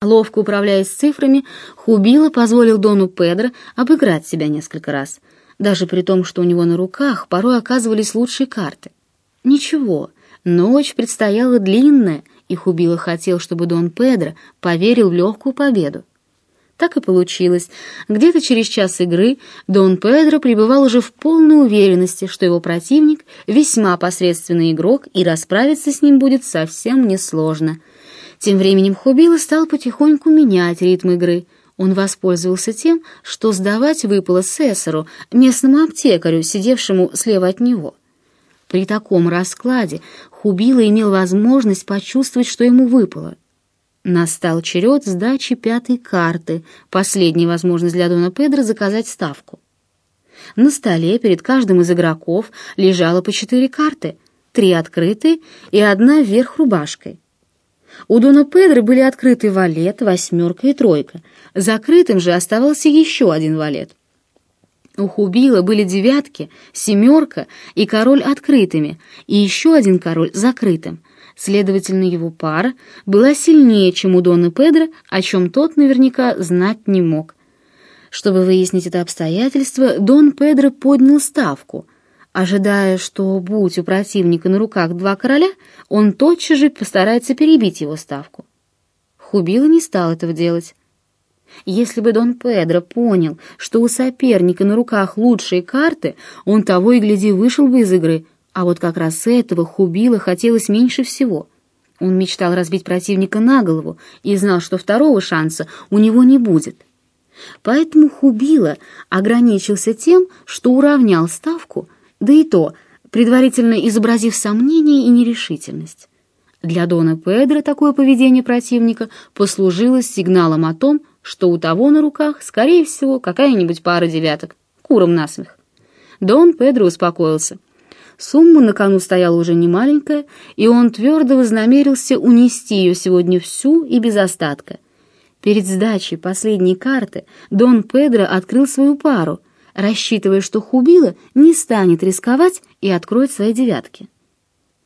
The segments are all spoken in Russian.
Ловко управляясь цифрами, Хубила позволил Дону Педро обыграть себя несколько раз, даже при том, что у него на руках порой оказывались лучшие карты. Ничего, ночь предстояла длинная, и Хубила хотел, чтобы Дон Педро поверил в легкую победу. Так и получилось. Где-то через час игры Дон Педро пребывал уже в полной уверенности, что его противник весьма посредственный игрок, и расправиться с ним будет совсем несложно — тем временем Хубила стал потихоньку менять ритм игры. Он воспользовался тем, что сдавать выпало Сесару, местному аптекарю, сидевшему слева от него. При таком раскладе Хубила имел возможность почувствовать, что ему выпало. Настал черед сдачи пятой карты, последняя возможность для Дона Педро заказать ставку. На столе перед каждым из игроков лежало по четыре карты, три открытые и одна вверх рубашкой. У Дона Педро были открыты валет, восьмерка и тройка. Закрытым же оставался еще один валет. У Хубила были девятки, семерка и король открытыми, и еще один король закрытым. Следовательно, его пара была сильнее, чем у Дона Педро, о чем тот наверняка знать не мог. Чтобы выяснить это обстоятельство, Дон Педро поднял ставку — ожидая, что, будь у противника на руках два короля, он тотчас же постарается перебить его ставку. Хубила не стал этого делать. Если бы Дон Педро понял, что у соперника на руках лучшие карты, он того и гляди вышел бы из игры, а вот как раз этого Хубила хотелось меньше всего. Он мечтал разбить противника на голову и знал, что второго шанса у него не будет. Поэтому Хубила ограничился тем, что уравнял ставку — да и то, предварительно изобразив сомнение и нерешительность. Для Дона Педро такое поведение противника послужило сигналом о том, что у того на руках, скорее всего, какая-нибудь пара девяток, куром насмех. Дон Педро успокоился. Сумма на кону стояла уже немаленькая, и он твердо вознамерился унести ее сегодня всю и без остатка. Перед сдачей последней карты Дон Педро открыл свою пару — рассчитывая, что Хубила не станет рисковать и откроет свои девятки.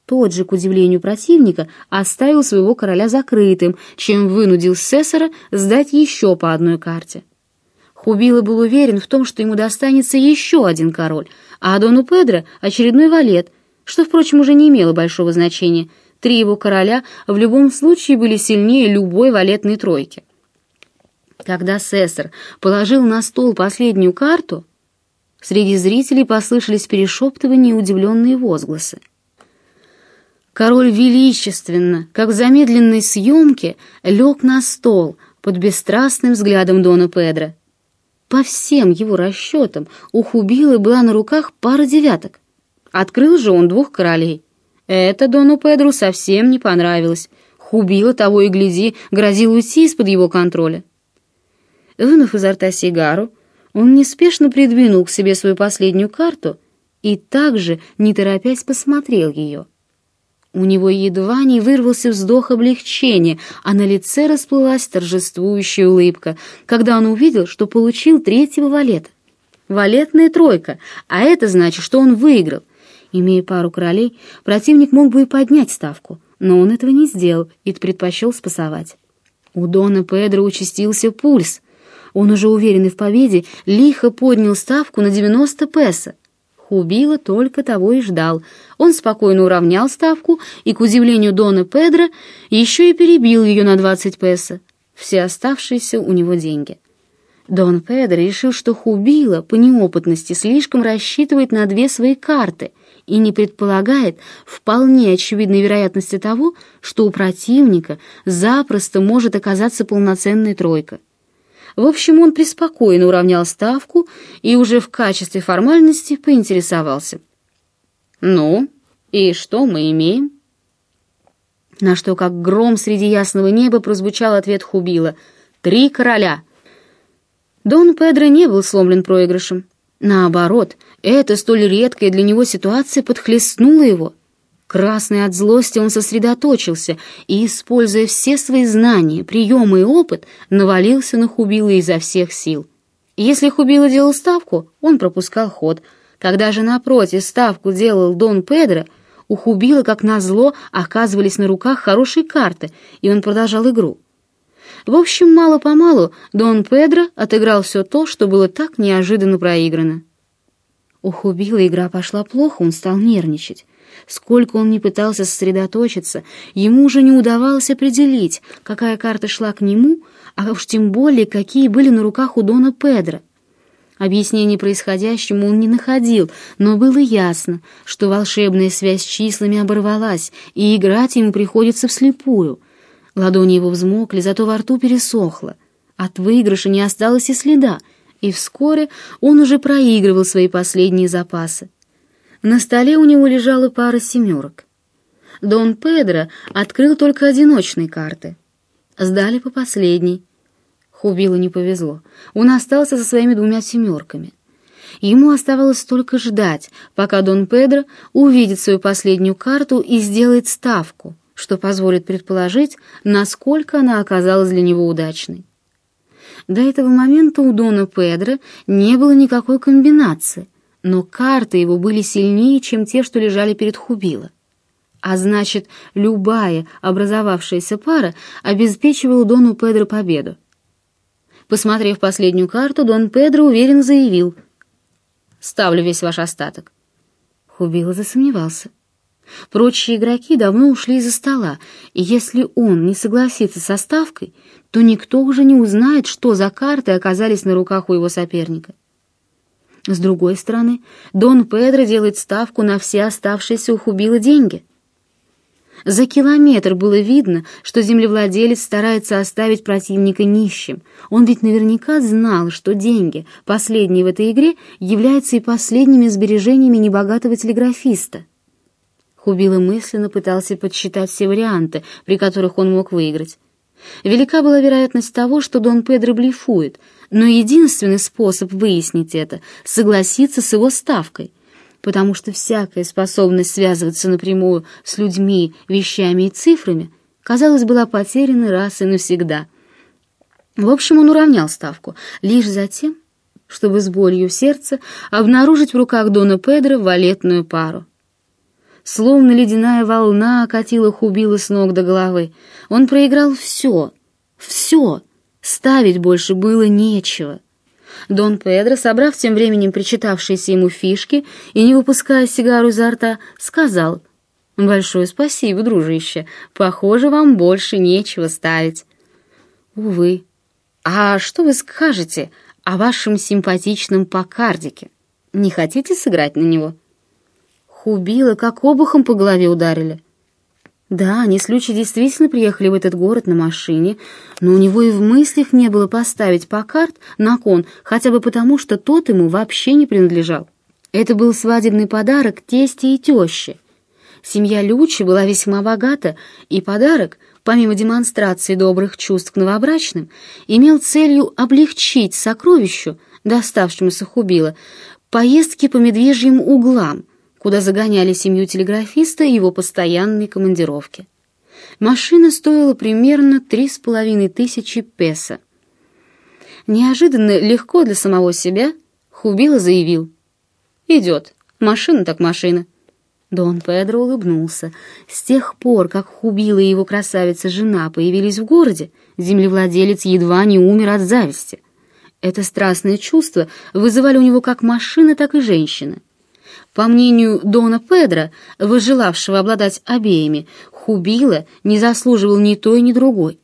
Тот же, к удивлению противника, оставил своего короля закрытым, чем вынудил Сесара сдать еще по одной карте. Хубила был уверен в том, что ему достанется еще один король, а Дону Педро — очередной валет, что, впрочем, уже не имело большого значения. Три его короля в любом случае были сильнее любой валетной тройки. Когда Сесар положил на стол последнюю карту — Среди зрителей послышались перешептывания и удивленные возгласы. Король величественно, как в замедленной съемке, лег на стол под бесстрастным взглядом Дона Педро. По всем его расчетам у Хубилы была на руках пара девяток. Открыл же он двух королей. Это Дону Педру совсем не понравилось. Хубила того и гляди, грозил уйти из-под его контроля. Вынув изо рта сигару, он неспешно придвинул к себе свою последнюю карту и также, не торопясь, посмотрел ее. У него едва не вырвался вздох облегчения, а на лице расплылась торжествующая улыбка, когда он увидел, что получил третьего валета. Валетная тройка, а это значит, что он выиграл. Имея пару королей, противник мог бы и поднять ставку, но он этого не сделал и предпочел спасовать. У Дона Педро участился пульс — он уже уверенный в победе, лихо поднял ставку на 90 песо. Хубила только того и ждал. Он спокойно уравнял ставку и, к удивлению Дона Педро, еще и перебил ее на 20 песо. Все оставшиеся у него деньги. Дон Педро решил, что Хубила по неопытности слишком рассчитывает на две свои карты и не предполагает вполне очевидной вероятности того, что у противника запросто может оказаться полноценная тройка. В общем, он преспокойно уравнял ставку и уже в качестве формальности поинтересовался. «Ну, и что мы имеем?» На что, как гром среди ясного неба, прозвучал ответ Хубила. «Три короля!» Дон Педро не был сломлен проигрышем. Наоборот, эта столь редкая для него ситуация подхлестнула его — Красный от злости он сосредоточился и, используя все свои знания, приемы и опыт, навалился на Хубила изо всех сил. Если Хубила делал ставку, он пропускал ход. Когда же напротив ставку делал Дон Педро, у Хубила, как назло, оказывались на руках хорошие карты, и он продолжал игру. В общем, мало-помалу Дон Педро отыграл все то, что было так неожиданно проиграно. У Хубила игра пошла плохо, он стал нервничать. Сколько он ни пытался сосредоточиться, ему уже не удавалось определить, какая карта шла к нему, а уж тем более, какие были на руках у Дона Педро. Объяснений происходящему он не находил, но было ясно, что волшебная связь с числами оборвалась, и играть ему приходится вслепую. Ладони его взмокли, зато во рту пересохло. От выигрыша не осталось и следа, и вскоре он уже проигрывал свои последние запасы. На столе у него лежала пара семерок. Дон Педро открыл только одиночные карты. Сдали по последней. Хубилу не повезло. Он остался со своими двумя семерками. Ему оставалось только ждать, пока Дон Педро увидит свою последнюю карту и сделает ставку, что позволит предположить, насколько она оказалась для него удачной. До этого момента у Дона Педро не было никакой комбинации, но карты его были сильнее, чем те, что лежали перед Хубило. А значит, любая образовавшаяся пара обеспечивала Дону Педро победу. Посмотрев последнюю карту, Дон Педро уверенно заявил. «Ставлю весь ваш остаток». Хубило засомневался. Прочие игроки давно ушли из-за стола, и если он не согласится со ставкой, то никто уже не узнает, что за карты оказались на руках у его соперника. С другой стороны, Дон Педро делает ставку на все оставшиеся у Хубила деньги — за километр было видно, что землевладелец старается оставить противника нищим. Он ведь наверняка знал, что деньги, последние в этой игре, являются и последними сбережениями небогатого телеграфиста. Хубила мысленно пытался подсчитать все варианты, при которых он мог выиграть. Велика была вероятность того, что Дон Педро блефует, но единственный способ выяснить это — согласиться с его ставкой — потому что всякая способность связываться напрямую с людьми, вещами и цифрами, казалось, была потеряна раз и навсегда. В общем, он уравнял ставку, лишь затем, чтобы с болью в сердце обнаружить в руках Дона Педро валетную пару. Словно ледяная волна окатила Хубила с ног до головы. Он проиграл все, все, ставить больше было нечего. Дон Педро, собрав тем временем причитавшиеся ему фишки и не выпуская сигару изо рта, сказал «Большое спасибо, дружище, похоже, вам больше нечего ставить». «Увы. А что вы скажете о вашем симпатичном покардике? Не хотите сыграть на него?» Хубила, как обухом по голове ударили. Да, они с Лючей действительно приехали в этот город на машине, но у него и в мыслях не было поставить Покарт на кон, хотя бы потому, что тот ему вообще не принадлежал. Это был свадебный подарок тесте и теще. Семья Лючи была весьма богата, и подарок, помимо демонстрации добрых чувств к новобрачным, имел целью облегчить сокровищу, доставшемуся Хубила, поездки по медвежьим углам — куда загоняли семью телеграфиста и его постоянные командировки. Машина стоила примерно три с половиной тысячи песо. Неожиданно легко для самого себя Хубила заявил. «Идет. Машина так машина». Дон Педро улыбнулся. С тех пор, как Хубила и его красавица-жена появились в городе, землевладелец едва не умер от зависти. Это страстное чувство вызывали у него как машина, так и женщина. По мнению Дона Педро, выжелавшего обладать обеими, Хубила не заслуживал ни той, ни другой.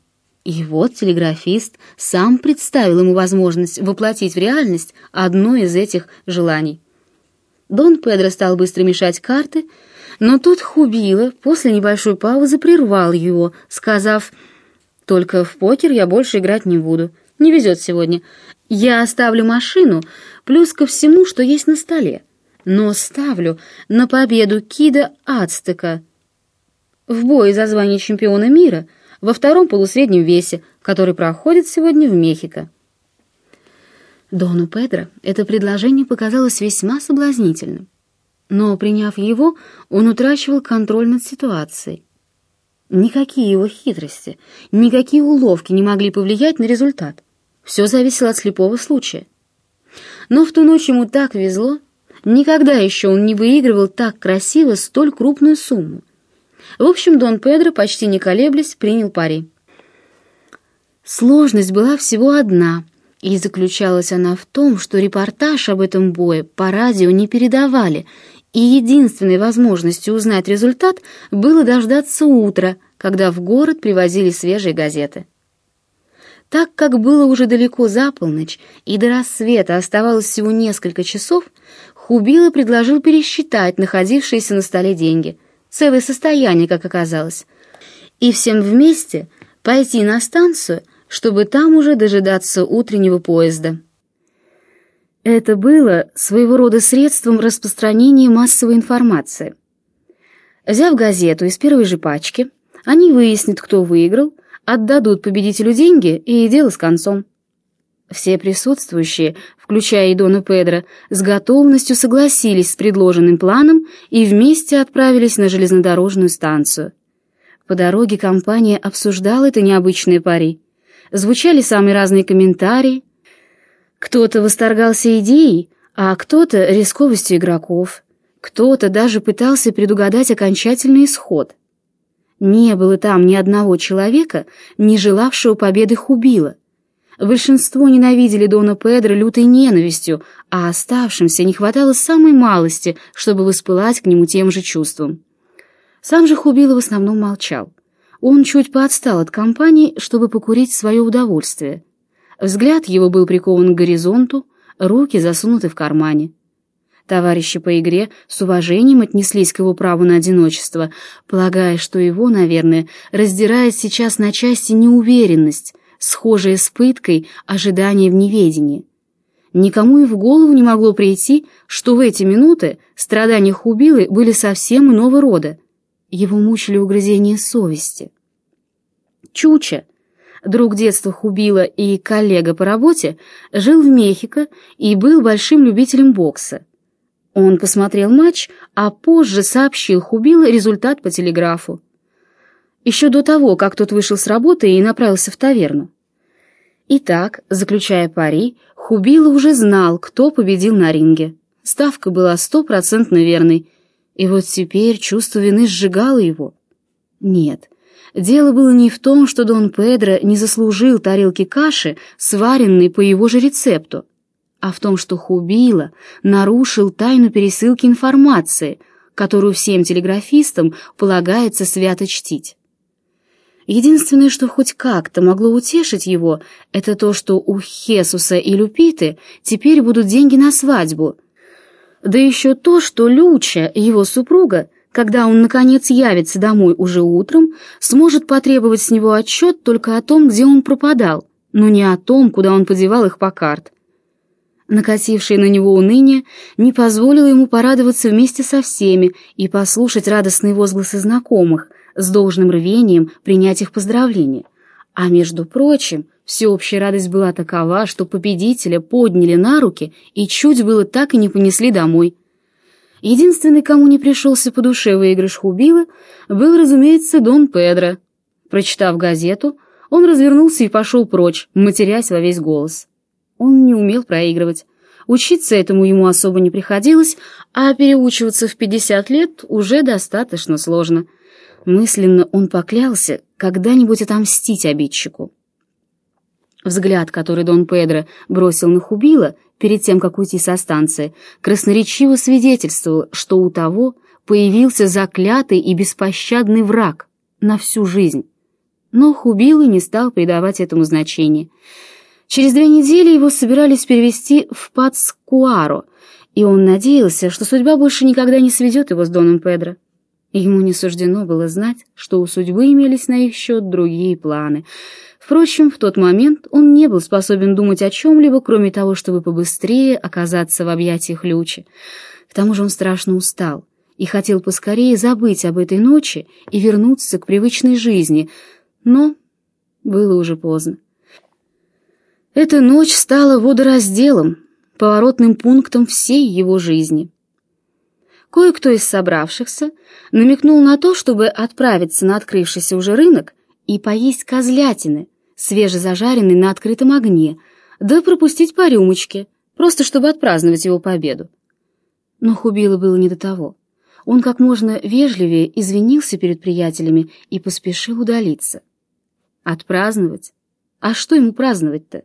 И вот телеграфист сам представил ему возможность воплотить в реальность одно из этих желаний. Дон Педро стал быстро мешать карты, но тут Хубила после небольшой паузы прервал его, сказав «Только в покер я больше играть не буду, не везет сегодня. Я оставлю машину, плюс ко всему, что есть на столе но ставлю на победу Кида Ацтека в бой за звание чемпиона мира во втором полусреднем весе, который проходит сегодня в Мехико. Дону Педро это предложение показалось весьма соблазнительным, но, приняв его, он утрачивал контроль над ситуацией. Никакие его хитрости, никакие уловки не могли повлиять на результат. Все зависело от слепого случая. Но в ту ночь ему так везло, Никогда еще он не выигрывал так красиво столь крупную сумму. В общем, Дон Педро, почти не колеблясь, принял пари. Сложность была всего одна, и заключалась она в том, что репортаж об этом бое по радио не передавали, и единственной возможностью узнать результат было дождаться утра, когда в город привозили свежие газеты. Так как было уже далеко за полночь и до рассвета оставалось всего несколько часов, Хубила предложил пересчитать находившиеся на столе деньги, целое состояние, как оказалось, и всем вместе пойти на станцию, чтобы там уже дожидаться утреннего поезда. Это было своего рода средством распространения массовой информации. Взяв газету из первой же пачки, они выяснят, кто выиграл, отдадут победителю деньги и дело с концом. Все присутствующие, включая и Дона Педро, с готовностью согласились с предложенным планом и вместе отправились на железнодорожную станцию. По дороге компания обсуждала это необычное пари. Звучали самые разные комментарии. Кто-то восторгался идеей, а кто-то рисковостью игроков. Кто-то даже пытался предугадать окончательный исход. Не было там ни одного человека, не желавшего победы Хубила — Большинство ненавидели Дона Педро лютой ненавистью, а оставшимся не хватало самой малости, чтобы воспылать к нему тем же чувством. Сам же Хубило в основном молчал. Он чуть поотстал от компании, чтобы покурить свое удовольствие. Взгляд его был прикован к горизонту, руки засунуты в кармане. Товарищи по игре с уважением отнеслись к его праву на одиночество, полагая, что его, наверное, раздирает сейчас на части неуверенность, схожее с пыткой ожидания в неведении. Никому и в голову не могло прийти, что в эти минуты страдания Хубилы были совсем иного рода. Его мучили угрызения совести. Чуча, друг детства Хубила и коллега по работе, жил в Мехико и был большим любителем бокса. Он посмотрел матч, а позже сообщил Хубила результат по телеграфу еще до того, как тот вышел с работы и направился в таверну. Итак, заключая пари, Хубила уже знал, кто победил на ринге. Ставка была стопроцентно верной, и вот теперь чувство вины сжигало его. Нет, дело было не в том, что Дон Педро не заслужил тарелки каши, сваренной по его же рецепту, а в том, что Хубила нарушил тайну пересылки информации, которую всем телеграфистам полагается свято чтить. Единственное, что хоть как-то могло утешить его, это то, что у Хесуса и Люпиты теперь будут деньги на свадьбу. Да еще то, что Люча, его супруга, когда он, наконец, явится домой уже утром, сможет потребовать с него отчет только о том, где он пропадал, но не о том, куда он подевал их по карт. Накатившее на него уныние не позволило ему порадоваться вместе со всеми и послушать радостные возгласы знакомых, с должным рвением принять их поздравления. А между прочим, всеобщая радость была такова, что победителя подняли на руки и чуть было так и не понесли домой. Единственный, кому не пришелся по душе выигрыш Хубила, был, разумеется, Дон Педро. Прочитав газету, он развернулся и пошел прочь, матерясь во весь голос. Он не умел проигрывать. Учиться этому ему особо не приходилось, а переучиваться в 50 лет уже достаточно сложно — Мысленно он поклялся когда-нибудь отомстить обидчику. Взгляд, который Дон Педро бросил на Хубила перед тем, как уйти со станции, красноречиво свидетельствовал, что у того появился заклятый и беспощадный враг на всю жизнь. Но Хубила не стал придавать этому значения. Через две недели его собирались перевести в Пацкуаро, и он надеялся, что судьба больше никогда не сведет его с Доном Педро. Ему не суждено было знать, что у судьбы имелись на их счет другие планы. Впрочем, в тот момент он не был способен думать о чем-либо, кроме того, чтобы побыстрее оказаться в объятиях Лючи. К тому же он страшно устал и хотел поскорее забыть об этой ночи и вернуться к привычной жизни, но было уже поздно. Эта ночь стала водоразделом, поворотным пунктом всей его жизни. Кое-кто из собравшихся намекнул на то, чтобы отправиться на открывшийся уже рынок и поесть козлятины, свежезажаренной на открытом огне, да пропустить по рюмочке, просто чтобы отпраздновать его победу. Но Хубила было не до того. Он как можно вежливее извинился перед приятелями и поспешил удалиться. Отпраздновать? А что ему праздновать-то?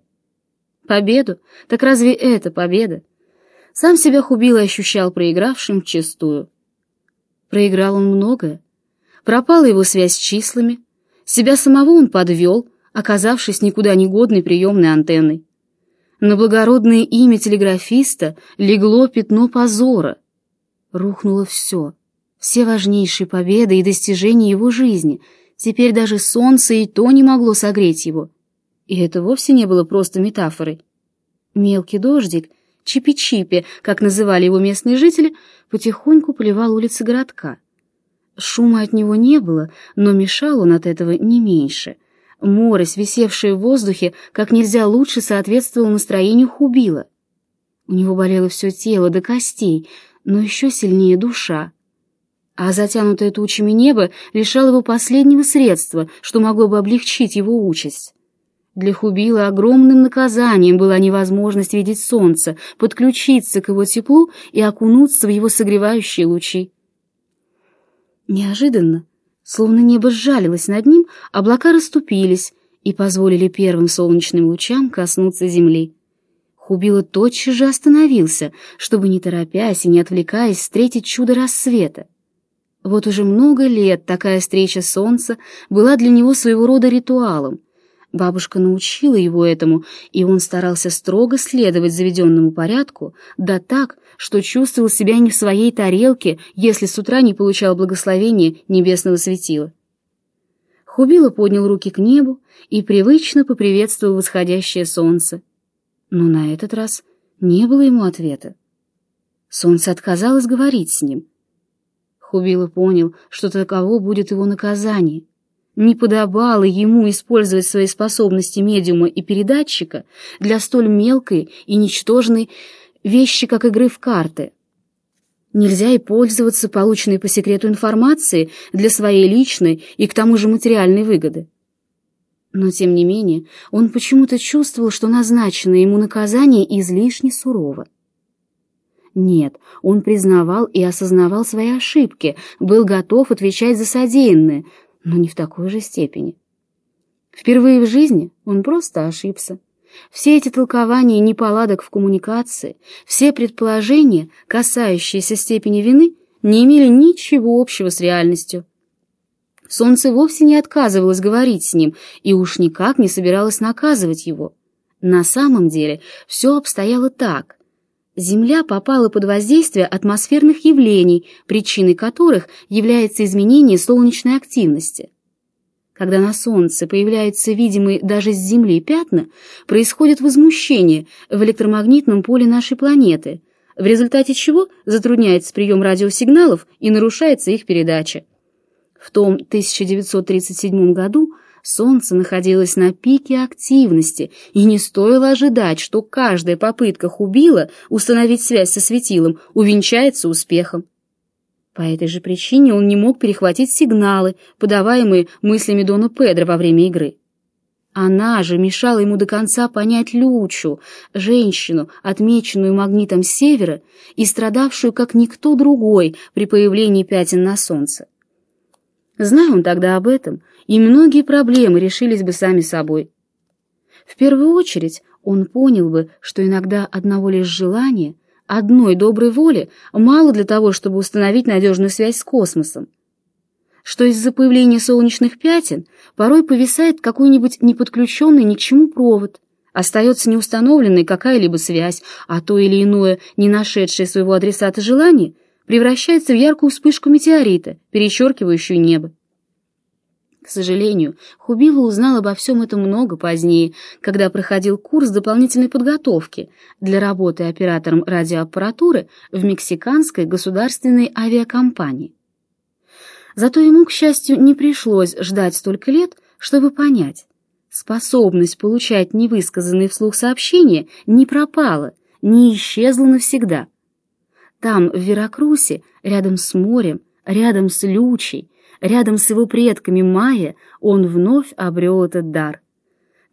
Победу? Так разве это победа? Сам себя Хубила ощущал проигравшим вчистую. Проиграл он многое. Пропала его связь с числами, себя самого он подвел, оказавшись никуда не годной приемной антенной. На благородное имя телеграфиста легло пятно позора. Рухнуло все, все важнейшие победы и достижения его жизни. Теперь даже солнце и то не могло согреть его. И это вовсе не было просто метафорой. Мелкий дождик, чипи-чипи, как называли его местные жители, потихоньку поливал улицы городка. Шума от него не было, но мешал он от этого не меньше. Морось, висевшее в воздухе, как нельзя лучше соответствовало настроению Хубила. У него болело все тело до костей, но еще сильнее душа. А затянутое тучами небо лишало его последнего средства, что могло бы облегчить его участь. Для Хубила огромным наказанием была невозможность видеть солнце, подключиться к его теплу и окунуться в его согревающие лучи. Неожиданно, словно небо сжалилось над ним, облака расступились и позволили первым солнечным лучам коснуться земли. Хубила тотчас же остановился, чтобы, не торопясь и не отвлекаясь, встретить чудо рассвета. Вот уже много лет такая встреча солнца была для него своего рода ритуалом. Бабушка научила его этому, и он старался строго следовать заведенному порядку, да так, что чувствовал себя не в своей тарелке, если с утра не получал благословения небесного светила. Хубила поднял руки к небу и привычно поприветствовал восходящее солнце. Но на этот раз не было ему ответа. Солнце отказалось говорить с ним. Хубила понял, что таково будет его наказание. Не подобало ему использовать свои способности медиума и передатчика для столь мелкой и ничтожной вещи, как игры в карты. Нельзя и пользоваться полученной по секрету информацией для своей личной и к тому же материальной выгоды. Но, тем не менее, он почему-то чувствовал, что назначенное ему наказание излишне сурово. Нет, он признавал и осознавал свои ошибки, был готов отвечать за содеянное, но не в такой же степени. Впервые в жизни он просто ошибся. Все эти толкования неполадок в коммуникации, все предположения, касающиеся степени вины, не имели ничего общего с реальностью. Солнце вовсе не отказывалось говорить с ним и уж никак не собиралось наказывать его. На самом деле все обстояло так. Земля попала под воздействие атмосферных явлений, причиной которых является изменение солнечной активности. Когда на Солнце появляются видимые даже с Земли пятна, происходит возмущение в электромагнитном поле нашей планеты, в результате чего затрудняется прием радиосигналов и нарушается их передача. В том 1937 году Солнце находилось на пике активности, и не стоило ожидать, что каждая попытка Хубила установить связь со светилом увенчается успехом. По этой же причине он не мог перехватить сигналы, подаваемые мыслями Дона Педро во время игры. Она же мешала ему до конца понять Лючу, женщину, отмеченную магнитом севера и страдавшую как никто другой при появлении пятен на солнце. Зная он тогда об этом, и многие проблемы решились бы сами собой. В первую очередь он понял бы, что иногда одного лишь желания одной доброй воли мало для того, чтобы установить надежную связь с космосом. Что из-за появления солнечных пятен порой повисает какой-нибудь неподключенный ни к чему провод, остается неустановленной какая-либо связь, а то или иное, не нашедшее своего адресата желание, превращается в яркую вспышку метеорита, перечеркивающую небо. К сожалению, Хубила узнал обо всем этом много позднее, когда проходил курс дополнительной подготовки для работы оператором радиоаппаратуры в мексиканской государственной авиакомпании. Зато ему, к счастью, не пришлось ждать столько лет, чтобы понять, способность получать невысказанные вслух сообщения не пропала, не исчезла навсегда. Там, в Веракрусе, рядом с морем, рядом с Лючей, Рядом с его предками Майя он вновь обрел этот дар.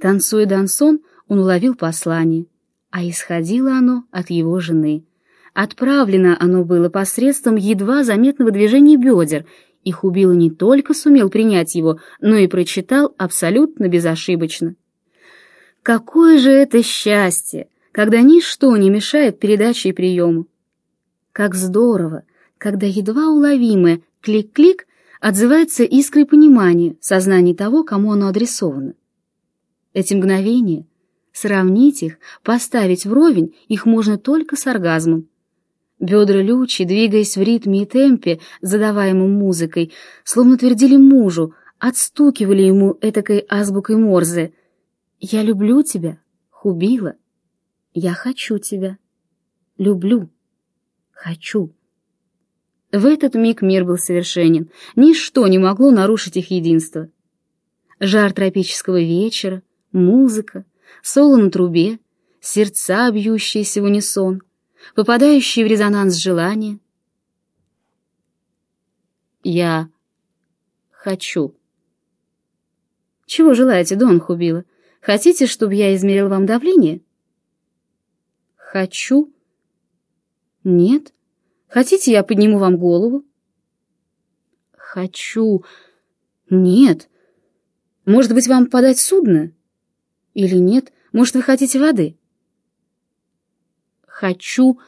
Танцуя дансон, он уловил послание, а исходило оно от его жены. Отправлено оно было посредством едва заметного движения бедер, и Хубила не только сумел принять его, но и прочитал абсолютно безошибочно. Какое же это счастье, когда ничто не мешает передаче и приему. Как здорово, когда едва уловимое клик-клик отзывается искрой понимания в сознании того, кому оно адресовано. Эти мгновения, сравнить их, поставить вровень, их можно только с оргазмом. Бедра Лючи, двигаясь в ритме и темпе, задаваемым музыкой, словно твердили мужу, отстукивали ему этакой азбукой Морзе. «Я люблю тебя, Хубила. Я хочу тебя. Люблю. Хочу». В этот миг мир был совершенен. Ничто не могло нарушить их единство. Жар тропического вечера, музыка, соло на трубе, сердца, бьющиеся в унисон — попадающие в резонанс желания. Я хочу. Чего желаете, Дон Хубила? Хотите, чтобы я измерил вам давление? Хочу. Нет. Хотите, я подниму вам голову? Хочу. Нет. Может быть, вам подать судно? Или нет? Может, вы хотите воды? хочу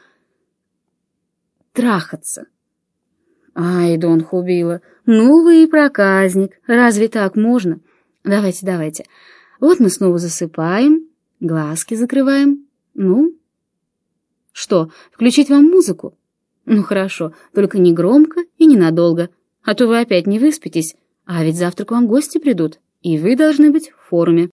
трахаться. Ай, Дон Хубила, ну вы и проказник, разве так можно? Давайте, давайте. Вот мы снова засыпаем, глазки закрываем. Ну? Что, включить вам музыку? Ну хорошо, только не громко и ненадолго, а то вы опять не выспитесь, а ведь завтра к вам гости придут, и вы должны быть в форме.